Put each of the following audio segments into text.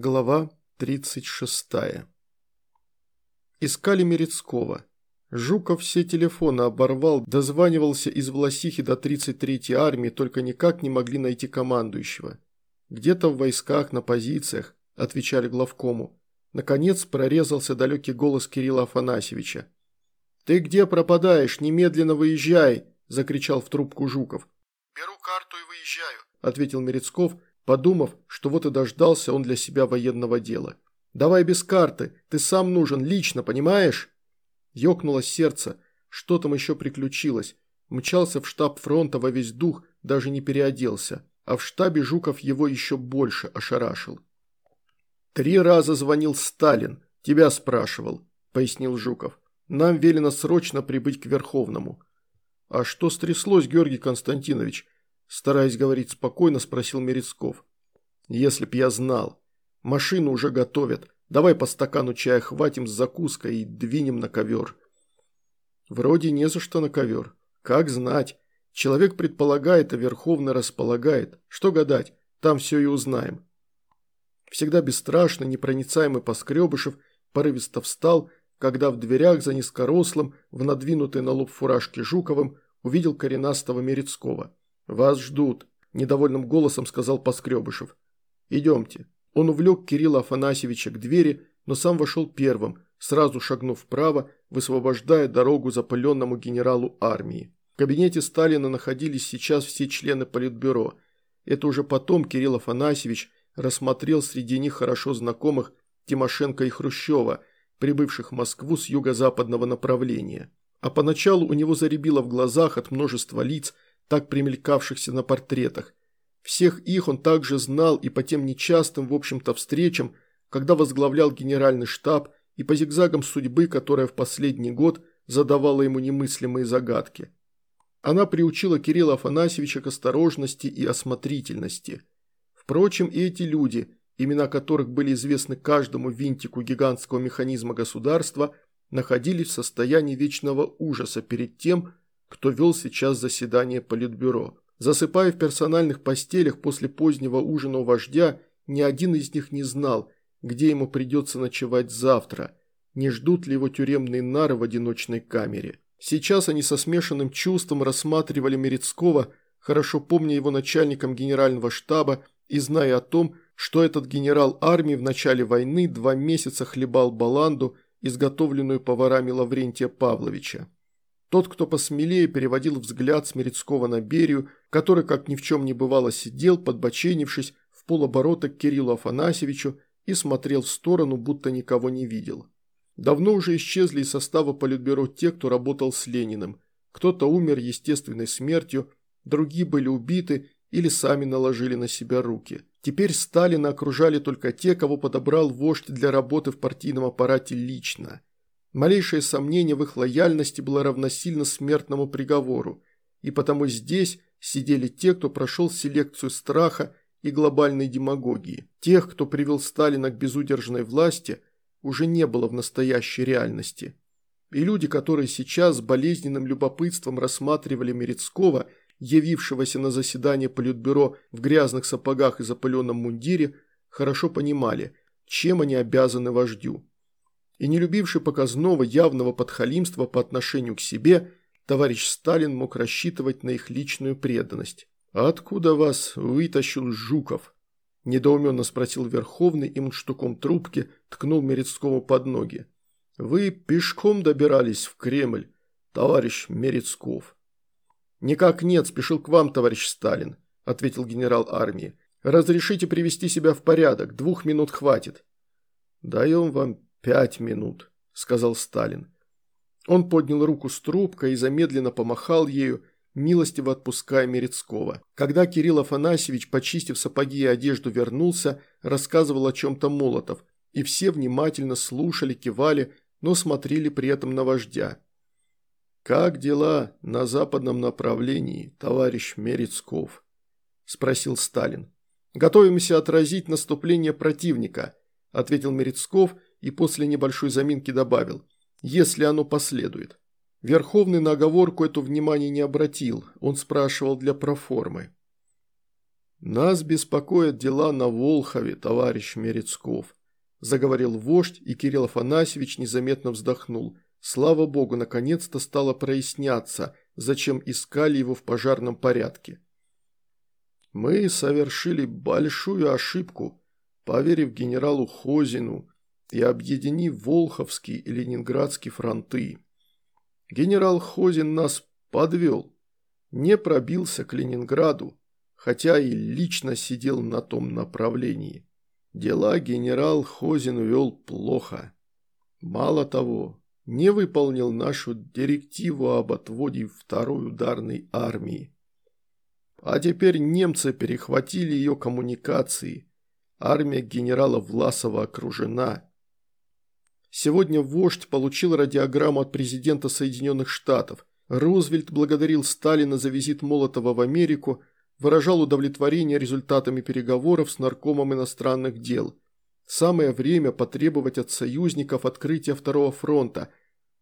Глава 36. Искали Мерецкого. Жуков все телефоны оборвал, дозванивался из Власихи до 33-й армии, только никак не могли найти командующего. «Где-то в войсках, на позициях», – отвечали главкому. Наконец прорезался далекий голос Кирилла Афанасьевича. «Ты где пропадаешь? Немедленно выезжай!» – закричал в трубку Жуков. «Беру карту и выезжаю», – ответил Мерецков – подумав, что вот и дождался он для себя военного дела. «Давай без карты, ты сам нужен, лично, понимаешь?» Ёкнуло сердце, что там еще приключилось. Мчался в штаб фронта во весь дух, даже не переоделся, а в штабе Жуков его еще больше ошарашил. «Три раза звонил Сталин, тебя спрашивал», – пояснил Жуков. «Нам велено срочно прибыть к Верховному». «А что стряслось, Георгий Константинович?» Стараясь говорить спокойно, спросил Мерецков. «Если б я знал. Машину уже готовят. Давай по стакану чая хватим с закуской и двинем на ковер». «Вроде не за что на ковер. Как знать. Человек предполагает, а Верховный располагает. Что гадать, там все и узнаем». Всегда бесстрашный, непроницаемый Поскребышев порывисто встал, когда в дверях за низкорослым, в надвинутой на лоб фуражке Жуковым, увидел коренастого Мерецкого. «Вас ждут», – недовольным голосом сказал Поскребышев. «Идемте». Он увлек Кирилла Афанасьевича к двери, но сам вошел первым, сразу шагнув вправо, высвобождая дорогу запыленному генералу армии. В кабинете Сталина находились сейчас все члены Политбюро. Это уже потом Кирилл Афанасьевич рассмотрел среди них хорошо знакомых Тимошенко и Хрущева, прибывших в Москву с юго-западного направления. А поначалу у него заребило в глазах от множества лиц – так примелькавшихся на портретах. Всех их он также знал и по тем нечастым, в общем-то, встречам, когда возглавлял генеральный штаб и по зигзагам судьбы, которая в последний год задавала ему немыслимые загадки. Она приучила Кирилла Афанасьевича к осторожности и осмотрительности. Впрочем, и эти люди, имена которых были известны каждому винтику гигантского механизма государства, находились в состоянии вечного ужаса перед тем, кто вел сейчас заседание Политбюро. Засыпая в персональных постелях после позднего ужина у вождя, ни один из них не знал, где ему придется ночевать завтра, не ждут ли его тюремные нары в одиночной камере. Сейчас они со смешанным чувством рассматривали Мерецкого, хорошо помня его начальником генерального штаба и зная о том, что этот генерал армии в начале войны два месяца хлебал баланду, изготовленную поварами Лаврентия Павловича. Тот, кто посмелее, переводил взгляд с на Берию, который, как ни в чем не бывало, сидел, подбоченившись в полоборота к Кириллу Афанасьевичу и смотрел в сторону, будто никого не видел. Давно уже исчезли из состава Политбюро те, кто работал с Лениным. Кто-то умер естественной смертью, другие были убиты или сами наложили на себя руки. Теперь Сталина окружали только те, кого подобрал вождь для работы в партийном аппарате лично – Малейшее сомнение в их лояльности было равносильно смертному приговору, и потому здесь сидели те, кто прошел селекцию страха и глобальной демагогии. Тех, кто привел Сталина к безудержной власти, уже не было в настоящей реальности. И люди, которые сейчас с болезненным любопытством рассматривали Мерецкого, явившегося на заседание Политбюро в грязных сапогах и запыленном мундире, хорошо понимали, чем они обязаны вождю и не любивший показного явного подхалимства по отношению к себе, товарищ Сталин мог рассчитывать на их личную преданность. «А откуда вас вытащил Жуков?» – недоуменно спросил Верховный и мундштуком трубки ткнул Мерецкому под ноги. «Вы пешком добирались в Кремль, товарищ Мерецков?» «Никак нет, спешил к вам, товарищ Сталин», – ответил генерал армии. «Разрешите привести себя в порядок, двух минут хватит». «Даем вам «Пять минут», – сказал Сталин. Он поднял руку с трубкой и замедленно помахал ею, милостиво отпуская Мерецкого. Когда Кирилл Афанасьевич, почистив сапоги и одежду, вернулся, рассказывал о чем-то Молотов, и все внимательно слушали, кивали, но смотрели при этом на вождя. «Как дела на западном направлении, товарищ Мерецков?» – спросил Сталин. «Готовимся отразить наступление противника», – ответил Мерецков – и после небольшой заминки добавил «если оно последует». Верховный на оговорку эту внимание не обратил, он спрашивал для проформы. «Нас беспокоят дела на Волхове, товарищ Мерецков», – заговорил вождь, и Кирилл Афанасьевич незаметно вздохнул. Слава богу, наконец-то стало проясняться, зачем искали его в пожарном порядке. «Мы совершили большую ошибку, поверив генералу Хозину и объединив Волховский и Ленинградский фронты. Генерал Хозин нас подвел, не пробился к Ленинграду, хотя и лично сидел на том направлении. Дела генерал Хозин вел плохо. Мало того, не выполнил нашу директиву об отводе второй ударной армии. А теперь немцы перехватили ее коммуникации. Армия генерала Власова окружена. Сегодня вождь получил радиограмму от президента Соединенных Штатов. Рузвельт благодарил Сталина за визит Молотова в Америку, выражал удовлетворение результатами переговоров с наркомом иностранных дел. Самое время потребовать от союзников открытия Второго фронта,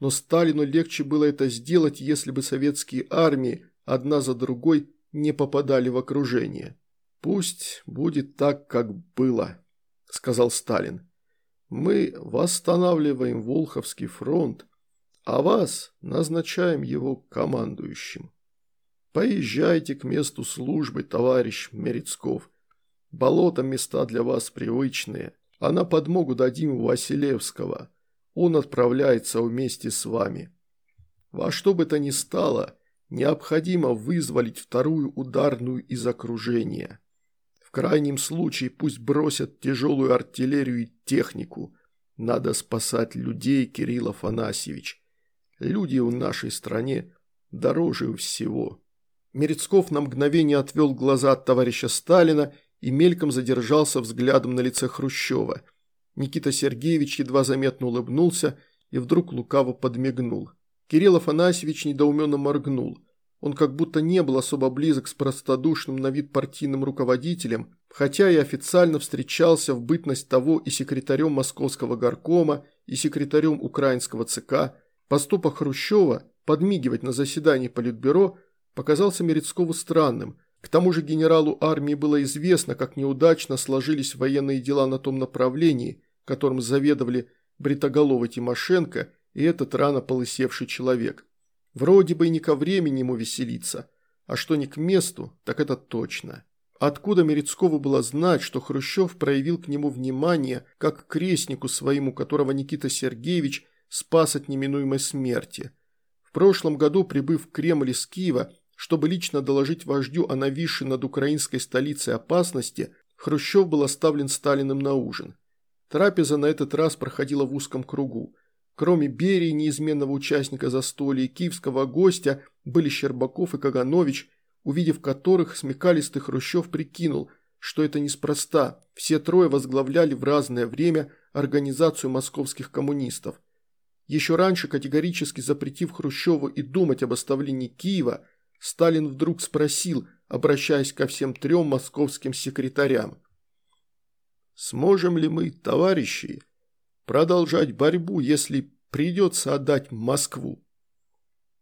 но Сталину легче было это сделать, если бы советские армии одна за другой не попадали в окружение. «Пусть будет так, как было», – сказал Сталин. «Мы восстанавливаем Волховский фронт, а вас назначаем его командующим». Поезжайте к месту службы, товарищ Мерецков. Болото места для вас привычные, а на подмогу дадим Василевского. Он отправляется вместе с вами. Во что бы то ни стало, необходимо вызволить вторую ударную из окружения. Крайнем случае пусть бросят тяжелую артиллерию и технику. Надо спасать людей, Кирилл Афанасьевич. Люди в нашей стране дороже всего. Мерецков на мгновение отвел глаза от товарища Сталина и мельком задержался взглядом на лице Хрущева. Никита Сергеевич едва заметно улыбнулся и вдруг лукаво подмигнул. Кирилл Афанасьевич недоуменно моргнул. Он как будто не был особо близок с простодушным на вид партийным руководителем, хотя и официально встречался в бытность того и секретарем Московского горкома, и секретарем Украинского ЦК. Поступок Хрущева подмигивать на заседании Политбюро показался Мерецкову странным. К тому же генералу армии было известно, как неудачно сложились военные дела на том направлении, которым заведовали Бритоголовый Тимошенко и этот рано полысевший человек. Вроде бы и не ко времени ему веселиться, а что не к месту, так это точно. Откуда Мерецкову было знать, что Хрущев проявил к нему внимание, как к крестнику своему, которого Никита Сергеевич спас от неминуемой смерти? В прошлом году, прибыв в Кремль из Киева, чтобы лично доложить вождю о нависшей над украинской столицей опасности, Хрущев был оставлен Сталиным на ужин. Трапеза на этот раз проходила в узком кругу. Кроме Берии, неизменного участника застолья, и киевского гостя были Щербаков и Каганович, увидев которых смекалистый Хрущев прикинул, что это неспроста, все трое возглавляли в разное время организацию московских коммунистов. Еще раньше, категорически запретив Хрущеву и думать об оставлении Киева, Сталин вдруг спросил, обращаясь ко всем трем московским секретарям. «Сможем ли мы, товарищи, продолжать борьбу, если придется отдать Москву?»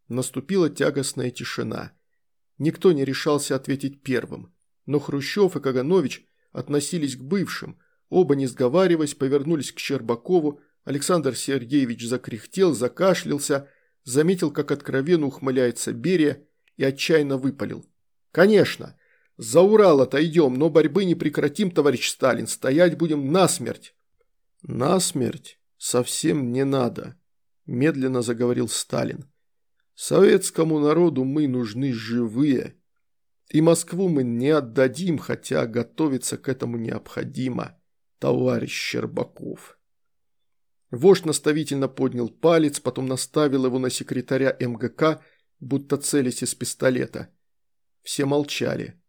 Наступила тягостная тишина. Никто не решался ответить первым, но Хрущев и Каганович относились к бывшим, оба не сговариваясь повернулись к Щербакову, Александр Сергеевич закряхтел, закашлялся, заметил, как откровенно ухмыляется Берия и отчаянно выпалил. «Конечно! За Урал отойдем, но борьбы не прекратим, товарищ Сталин, стоять будем насмерть!» «Насмерть совсем не надо», – медленно заговорил Сталин. «Советскому народу мы нужны живые, и Москву мы не отдадим, хотя готовиться к этому необходимо, товарищ Щербаков». Вождь наставительно поднял палец, потом наставил его на секретаря МГК будто целясь из пистолета. Все молчали.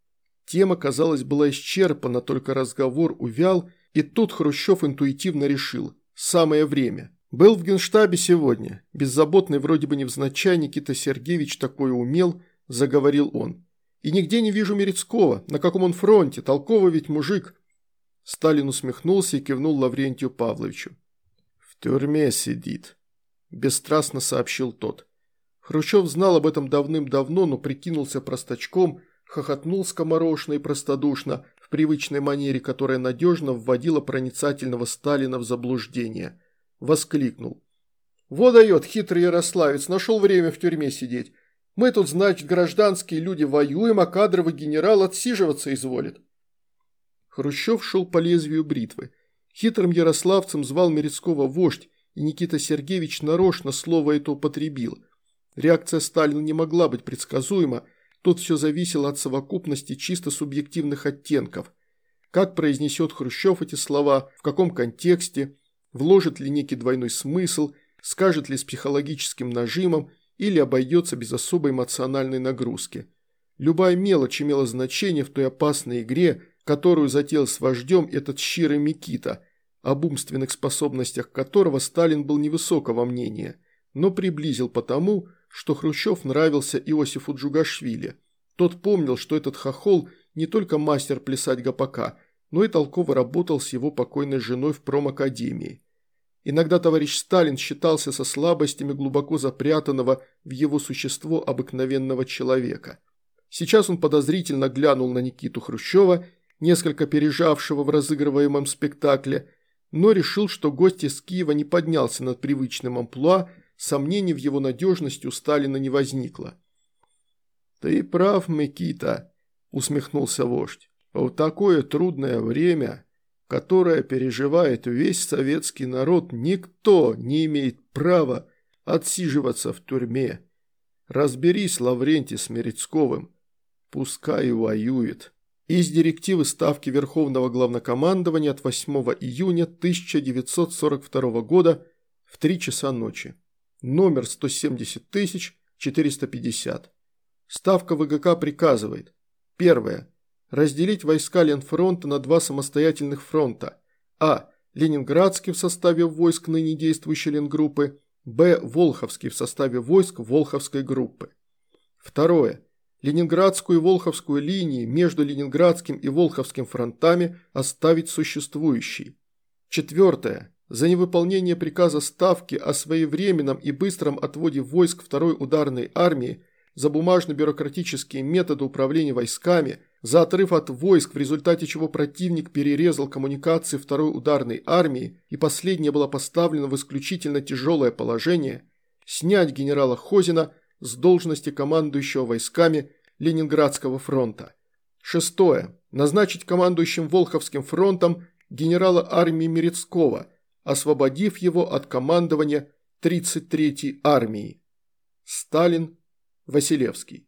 Тема, казалось, была исчерпана, только разговор увял, и тут Хрущев интуитивно решил – самое время. Был в генштабе сегодня. Беззаботный вроде бы невзначай Никита Сергеевич такое умел, заговорил он. И нигде не вижу Мерецкого. На каком он фронте? Толковый ведь мужик. Сталин усмехнулся и кивнул Лаврентию Павловичу. «В тюрьме сидит», – бесстрастно сообщил тот. Хрущев знал об этом давным-давно, но прикинулся простачком, хохотнул скоморошно и простодушно, привычной манере, которая надежно вводила проницательного Сталина в заблуждение. Воскликнул. «Во дает, хитрый ярославец, нашел время в тюрьме сидеть. Мы тут, значит, гражданские люди воюем, а кадровый генерал отсиживаться изволит». Хрущев шел по лезвию бритвы. Хитрым ярославцем звал Мерецкого вождь, и Никита Сергеевич нарочно слово это употребил. Реакция Сталина не могла быть предсказуема, тут все зависело от совокупности чисто субъективных оттенков. Как произнесет Хрущев эти слова, в каком контексте, вложит ли некий двойной смысл, скажет ли с психологическим нажимом или обойдется без особой эмоциональной нагрузки. Любая мелочь имела значение в той опасной игре, которую затеял с вождем этот щирый Микита, об умственных способностях которого Сталин был невысокого мнения, но приблизил потому, что Хрущев нравился Иосифу Джугашвили. Тот помнил, что этот хохол не только мастер плясать гопака, но и толково работал с его покойной женой в промакадемии. Иногда товарищ Сталин считался со слабостями глубоко запрятанного в его существо обыкновенного человека. Сейчас он подозрительно глянул на Никиту Хрущева, несколько пережавшего в разыгрываемом спектакле, но решил, что гость из Киева не поднялся над привычным амплуа, сомнений в его надежности у Сталина не возникло. «Ты прав, Микита», – усмехнулся вождь. «В такое трудное время, которое переживает весь советский народ, никто не имеет права отсиживаться в тюрьме. Разберись, Лаврентий, с Мерецковым. Пускай воюет». Из директивы Ставки Верховного Главнокомандования от 8 июня 1942 года в 3 часа ночи номер 170 450. Ставка ВГК приказывает. Первое. Разделить войска Ленфронта на два самостоятельных фронта. А. Ленинградский в составе войск ныне действующей Ленгруппы. Б. Волховский в составе войск Волховской группы. Второе. Ленинградскую и Волховскую линии между Ленинградским и Волховским фронтами оставить существующей. Четвертое за невыполнение приказа Ставки о своевременном и быстром отводе войск второй ударной армии, за бумажно-бюрократические методы управления войсками, за отрыв от войск, в результате чего противник перерезал коммуникации второй ударной армии и последняя была поставлена в исключительно тяжелое положение, снять генерала Хозина с должности командующего войсками Ленинградского фронта. Шестое. Назначить командующим Волховским фронтом генерала армии Мерецкого – освободив его от командования 33-й армии. Сталин, Василевский.